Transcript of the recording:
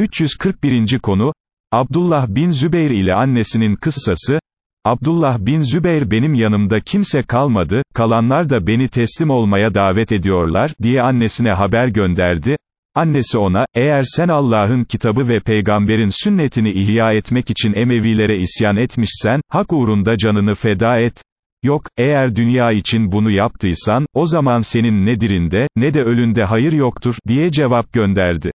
341. konu, Abdullah bin Zübeyr ile annesinin kıssası, Abdullah bin Zübeyr benim yanımda kimse kalmadı, kalanlar da beni teslim olmaya davet ediyorlar, diye annesine haber gönderdi, annesi ona, eğer sen Allah'ın kitabı ve peygamberin sünnetini ihya etmek için Emevilere isyan etmişsen, hak uğrunda canını feda et, Yok, eğer dünya için bunu yaptıysan, o zaman senin ne dirinde, ne de ölünde hayır yoktur, diye cevap gönderdi.